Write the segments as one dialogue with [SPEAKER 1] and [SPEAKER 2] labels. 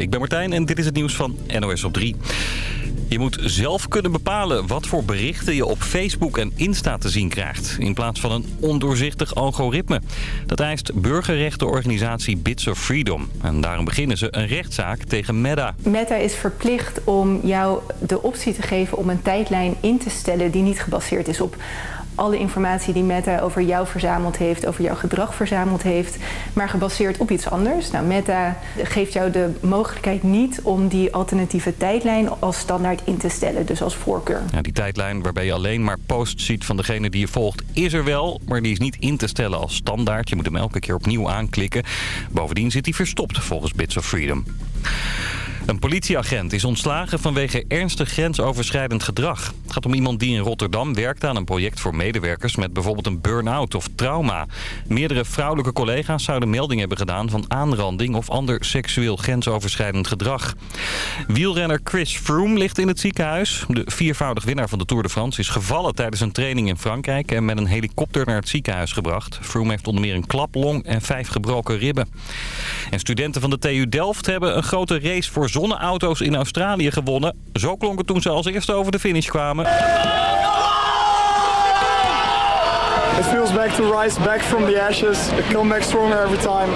[SPEAKER 1] Ik ben Martijn en dit is het nieuws van NOS op 3. Je moet zelf kunnen bepalen wat voor berichten je op Facebook en Insta te zien krijgt... in plaats van een ondoorzichtig algoritme. Dat eist burgerrechtenorganisatie Bits of Freedom. En daarom beginnen ze een rechtszaak tegen Meta.
[SPEAKER 2] Meta is verplicht om jou de optie te geven om een tijdlijn in te stellen... die niet gebaseerd is op alle informatie die Meta over jou verzameld heeft, over jouw gedrag verzameld heeft, maar gebaseerd op iets anders. Nou, Meta geeft jou de mogelijkheid niet om die alternatieve tijdlijn als standaard in te stellen, dus als voorkeur.
[SPEAKER 1] Ja, die tijdlijn waarbij je alleen maar posts ziet van degene die je volgt, is er wel, maar die is niet in te stellen als standaard. Je moet hem elke keer opnieuw aanklikken. Bovendien zit hij verstopt volgens Bits of Freedom. Een politieagent is ontslagen vanwege ernstig grensoverschrijdend gedrag. Het gaat om iemand die in Rotterdam werkte aan een project voor medewerkers... met bijvoorbeeld een burn-out of trauma. Meerdere vrouwelijke collega's zouden melding hebben gedaan... van aanranding of ander seksueel grensoverschrijdend gedrag. Wielrenner Chris Froome ligt in het ziekenhuis. De viervoudig winnaar van de Tour de France is gevallen tijdens een training in Frankrijk... en met een helikopter naar het ziekenhuis gebracht. Froome heeft onder meer een klaplong en vijf gebroken ribben. En studenten van de TU Delft hebben een grote race voor zonneauto's in Australië gewonnen. Zo klonk het toen ze als eerste over de finish kwamen.
[SPEAKER 3] It feels back to rise back from the ashes, come back stronger every time.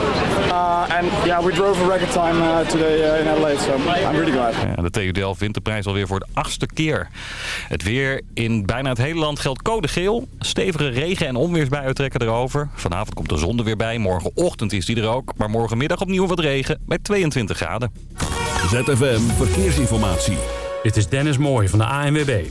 [SPEAKER 3] Uh, and yeah, we drove a record time uh, today uh, in Adelaide, so I'm really glad.
[SPEAKER 1] Ja, de TU Delft wint de prijs alweer voor de achtste keer. Het weer in bijna het hele land geldt code geel. Stevige regen- en onweersbuien trekken erover. Vanavond komt de zon er weer bij. Morgenochtend is die er ook. Maar morgenmiddag opnieuw wat regen bij 22 graden.
[SPEAKER 4] ZFM Verkeersinformatie.
[SPEAKER 5] Dit is Dennis Mooij van de ANWB.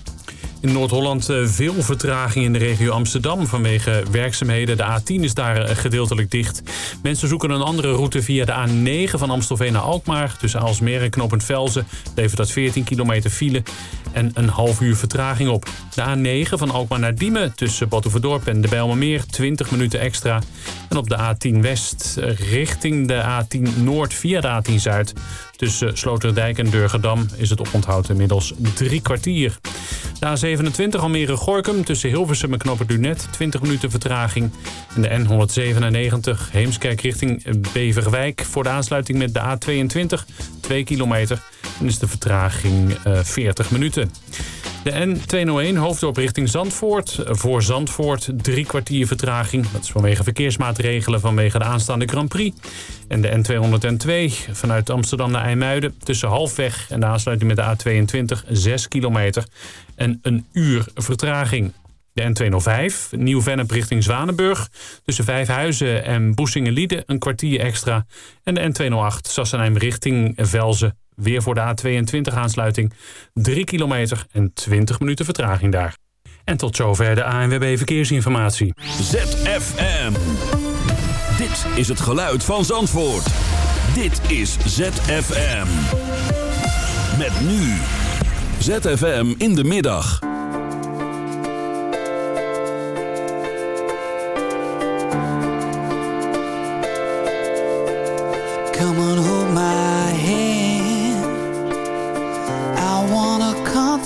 [SPEAKER 5] In Noord-Holland eh, veel vertraging in de regio Amsterdam vanwege werkzaamheden. De A10 is daar eh, gedeeltelijk dicht. Mensen zoeken een andere route via de A9 van Amstelveen naar Alkmaar. Tussen Alsmeer en Knopend Velzen levert dat 14 kilometer file en een half uur vertraging op. De A9 van Alkmaar naar Diemen tussen Batuverdorp en de Bijlmermeer 20 minuten extra. En op de A10 West eh, richting de A10 Noord via de A10 Zuid Tussen Sloterdijk en Durgedam is het oponthoud inmiddels drie kwartier. De A27 Almere-Gorkum tussen Hilversum en Knoppen Dunet 20 minuten vertraging. En de N197 Heemskerk richting Beverwijk voor de aansluiting met de A22 2 kilometer. En is de vertraging 40 minuten. De N201 hoofddorp richting Zandvoort. Voor Zandvoort drie kwartier vertraging. Dat is vanwege verkeersmaatregelen vanwege de aanstaande Grand Prix. En de N202 vanuit Amsterdam naar IJmuiden. Tussen Halfweg en de aansluiting met de A22 6 kilometer. En een uur vertraging. De N205, Nieuw-Vennep richting Zwanenburg. Tussen Vijfhuizen en Boesingen-Lieden een kwartier extra. En de N208, Sassenheim richting Velzen Weer voor de A22-aansluiting. 3 kilometer en 20 minuten vertraging daar. En tot zover de ANWB Verkeersinformatie.
[SPEAKER 4] ZFM. Dit is het geluid van Zandvoort. Dit is ZFM. Met nu. ZFM in de middag.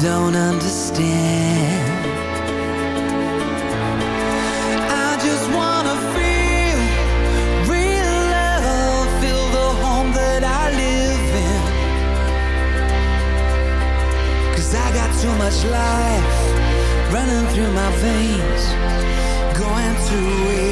[SPEAKER 6] don't understand. I just wanna feel real love, feel the home that I live in. Cause I got too much life running through my veins, going to waste.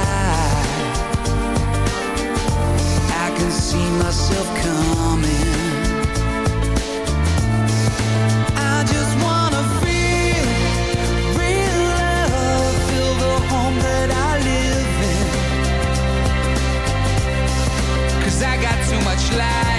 [SPEAKER 6] didn't see myself coming. I just wanna feel real love Feel the home that I live I got too much life.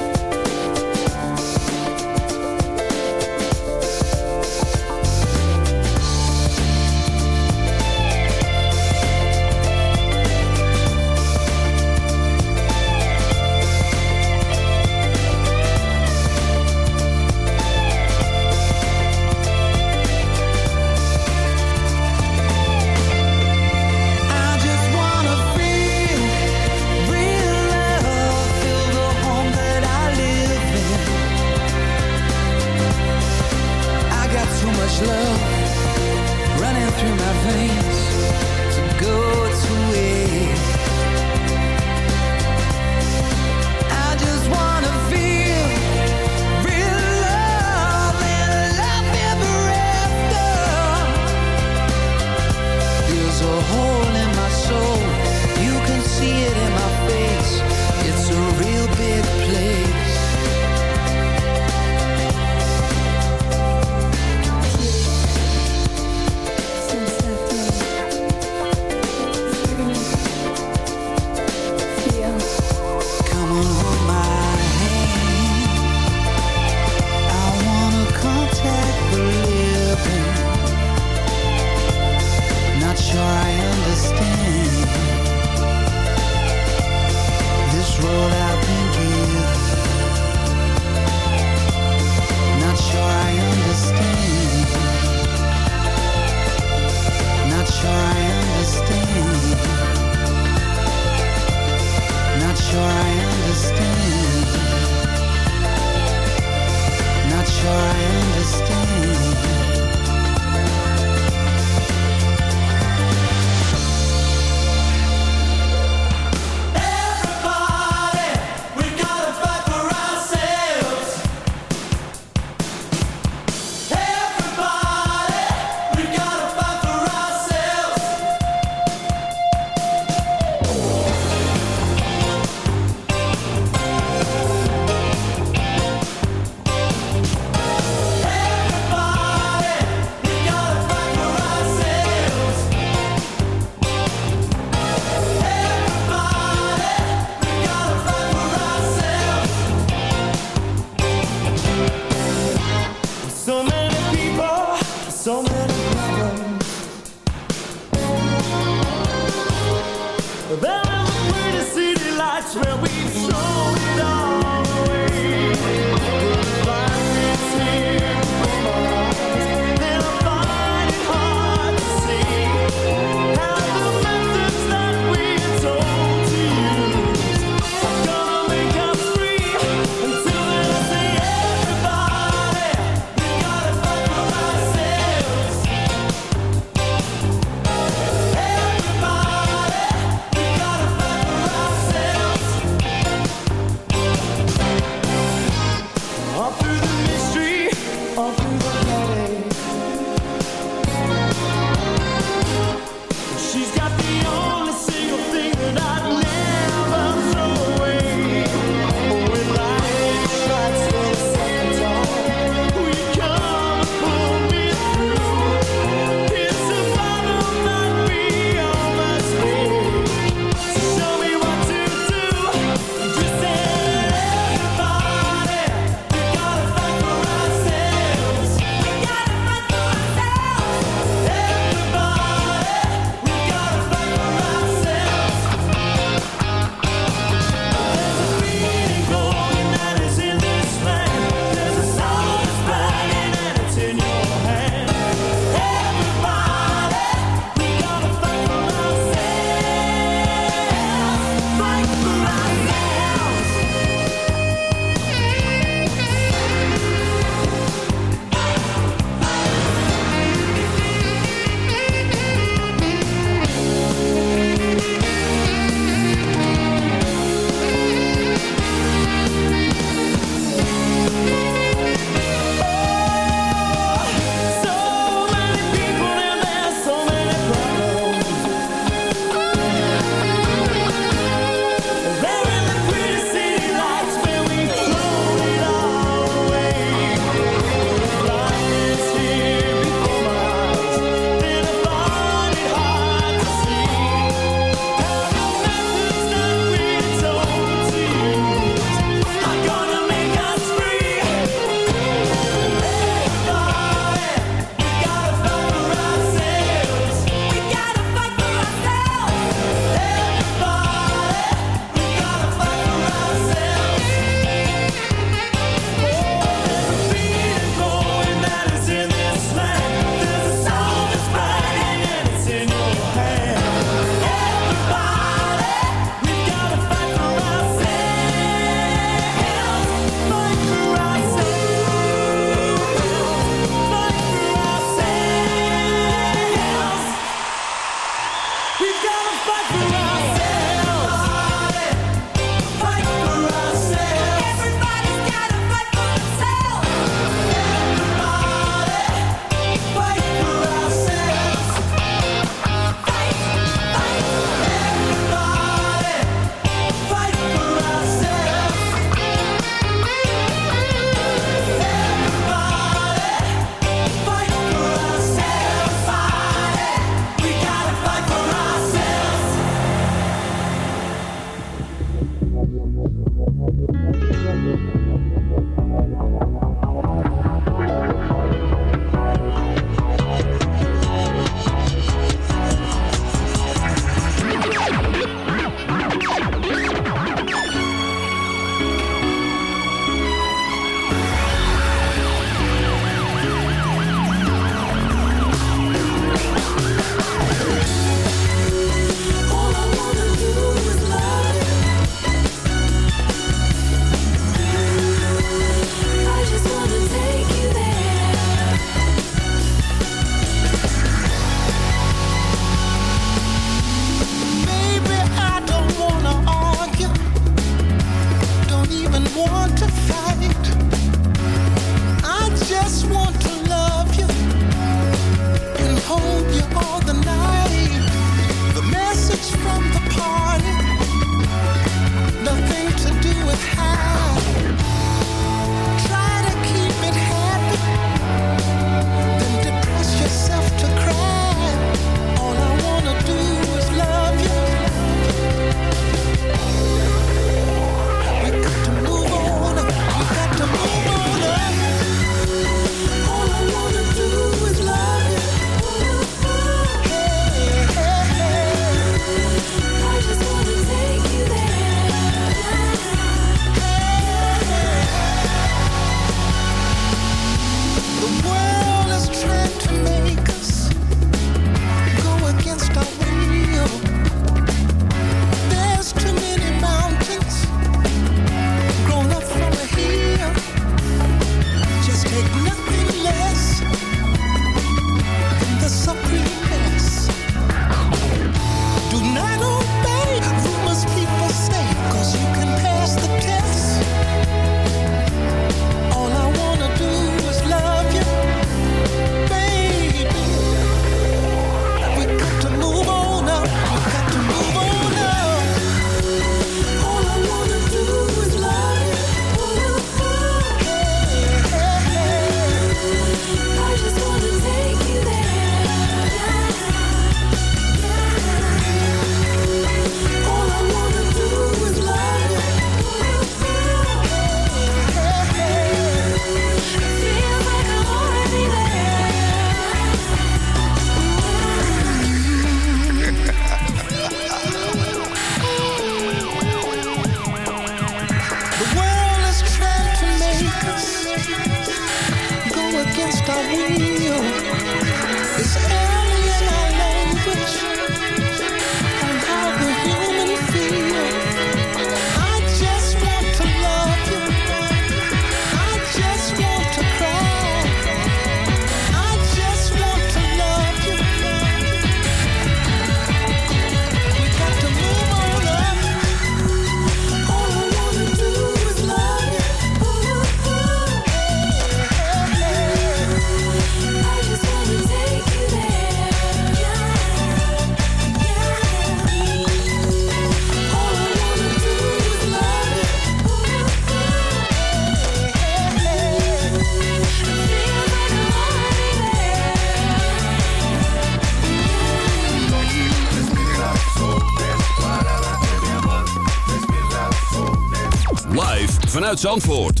[SPEAKER 7] Vanuit Zandvoort.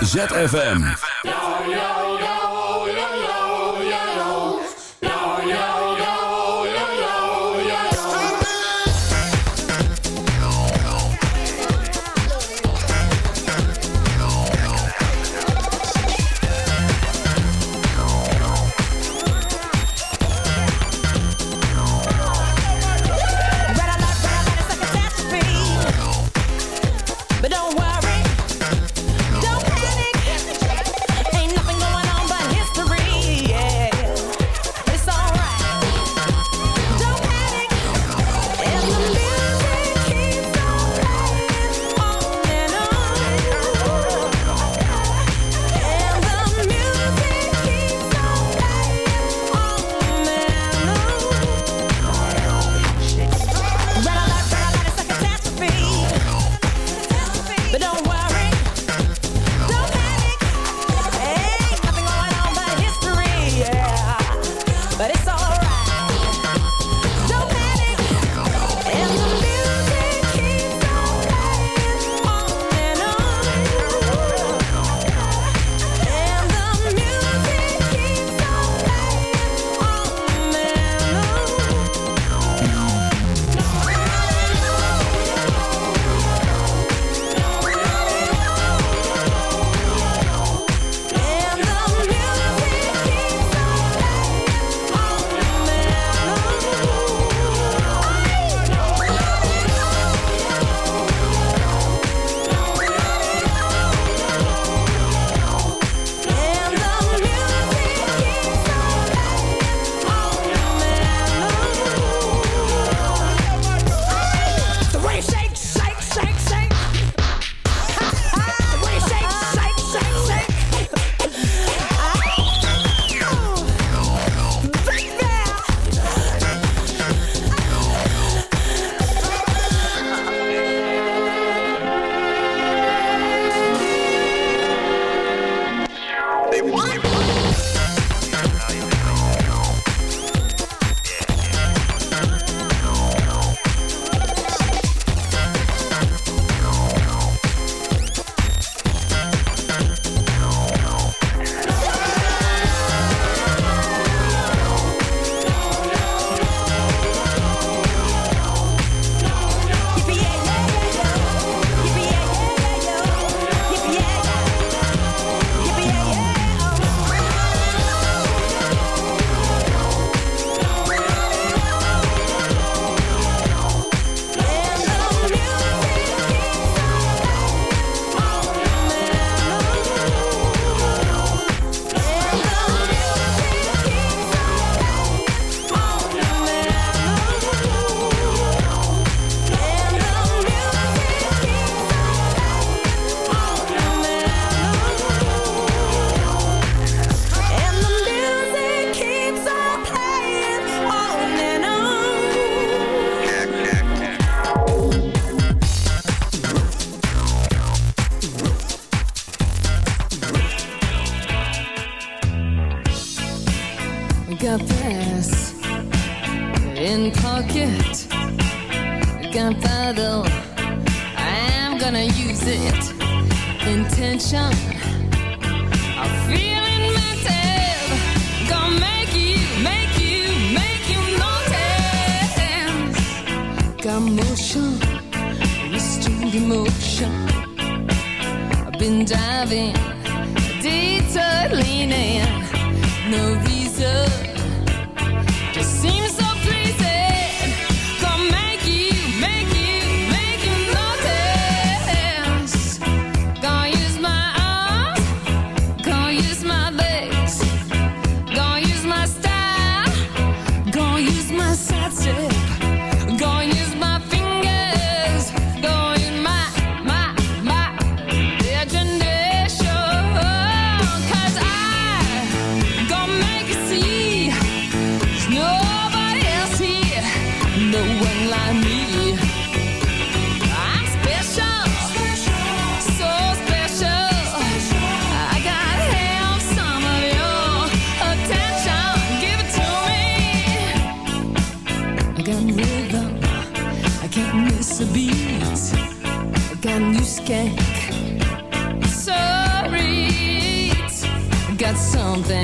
[SPEAKER 7] ZFM.
[SPEAKER 8] something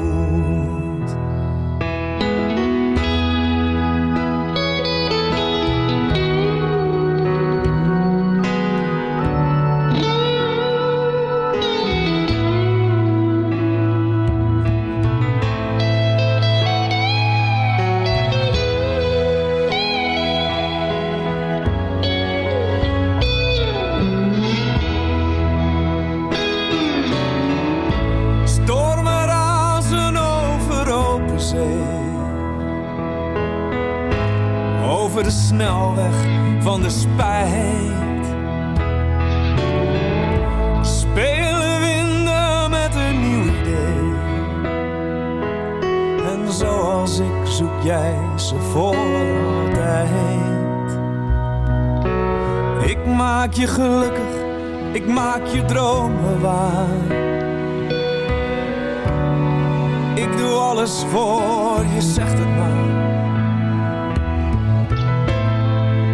[SPEAKER 9] Voor je, zegt het maar.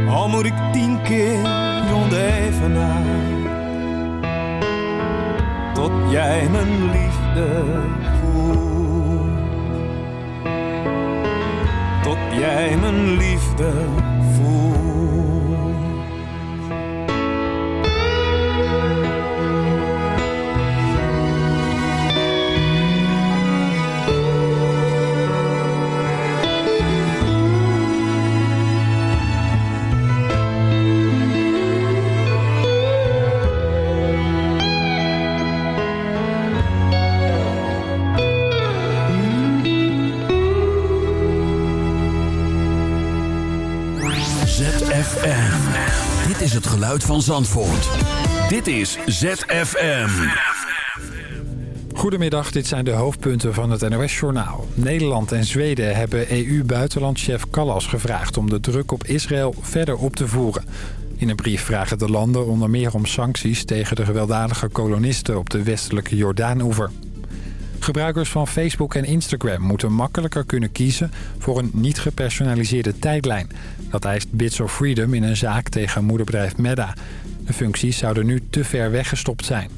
[SPEAKER 9] Al moet ik tien keer rond even naar. Tot jij mijn liefde voelt. Tot jij mijn liefde voelt.
[SPEAKER 4] Van Zandvoort. Dit is ZFM.
[SPEAKER 10] Goedemiddag, dit zijn de hoofdpunten van het NOS-journaal. Nederland en Zweden hebben EU-buitenlandchef Callas gevraagd... om de druk op Israël verder op te voeren. In een brief vragen de landen onder meer om sancties... tegen de gewelddadige kolonisten op de westelijke Jordaan-oever. Gebruikers van Facebook en Instagram moeten makkelijker kunnen kiezen... voor een niet gepersonaliseerde tijdlijn. Dat eist Bits of Freedom in een zaak tegen moederbedrijf Meta. De functies zouden nu te ver weggestopt zijn.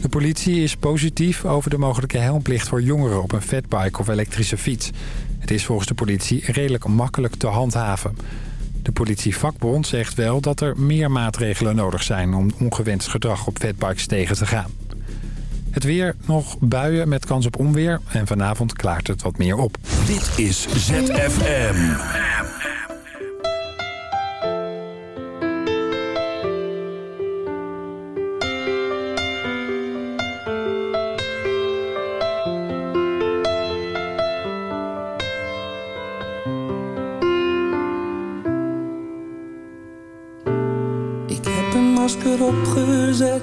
[SPEAKER 10] De politie is positief over de mogelijke helmplicht voor jongeren op een fatbike of elektrische fiets. Het is volgens de politie redelijk makkelijk te handhaven. De politievakbond zegt wel dat er meer maatregelen nodig zijn om ongewenst gedrag op fatbikes tegen te gaan. Het weer, nog buien met kans op onweer en vanavond klaart het wat meer op.
[SPEAKER 4] Dit is ZFM.
[SPEAKER 9] Ik heb een masker opgezet.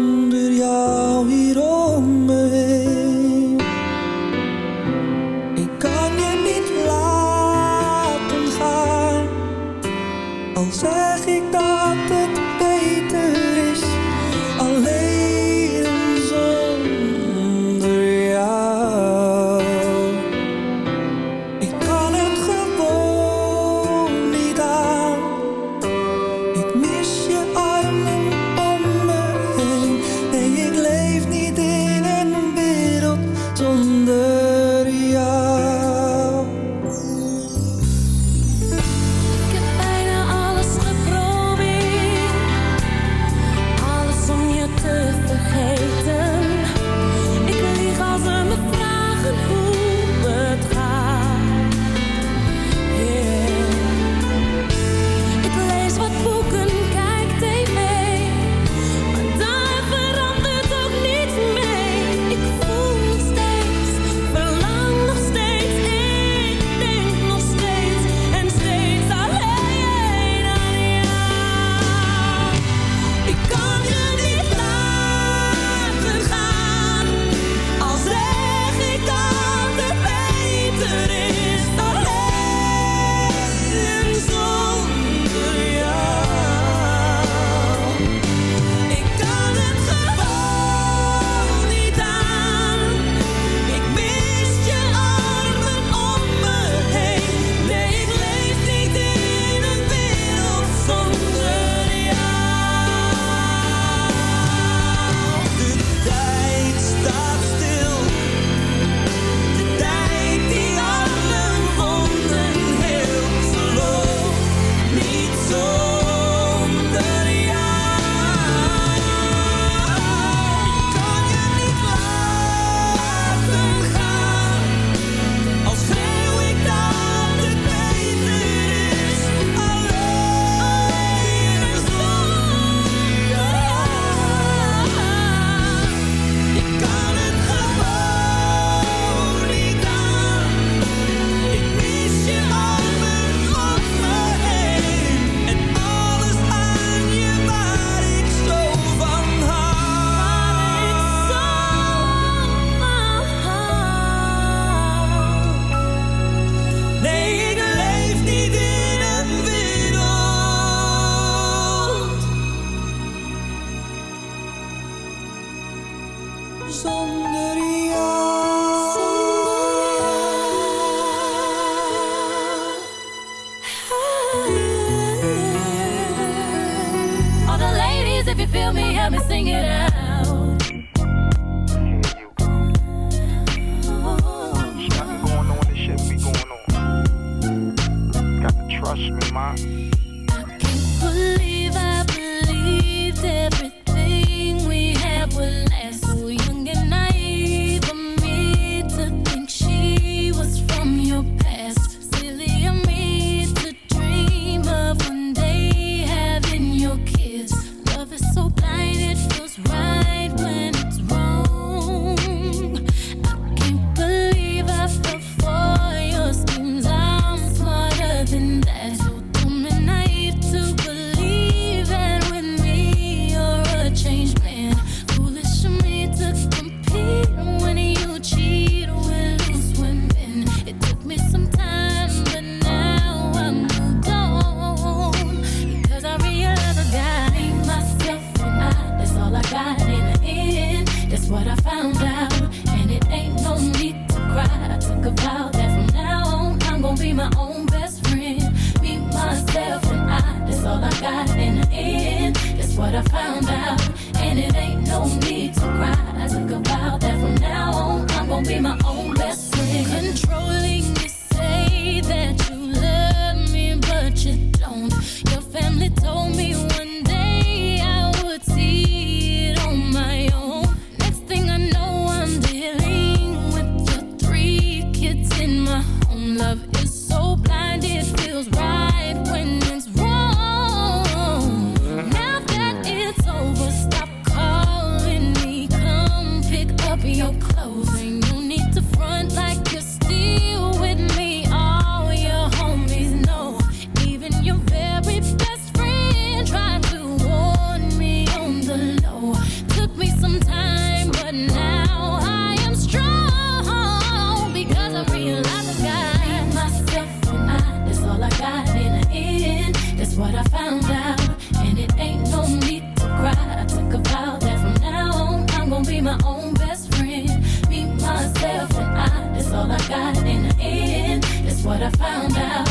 [SPEAKER 11] I found out,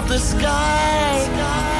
[SPEAKER 12] of the sky.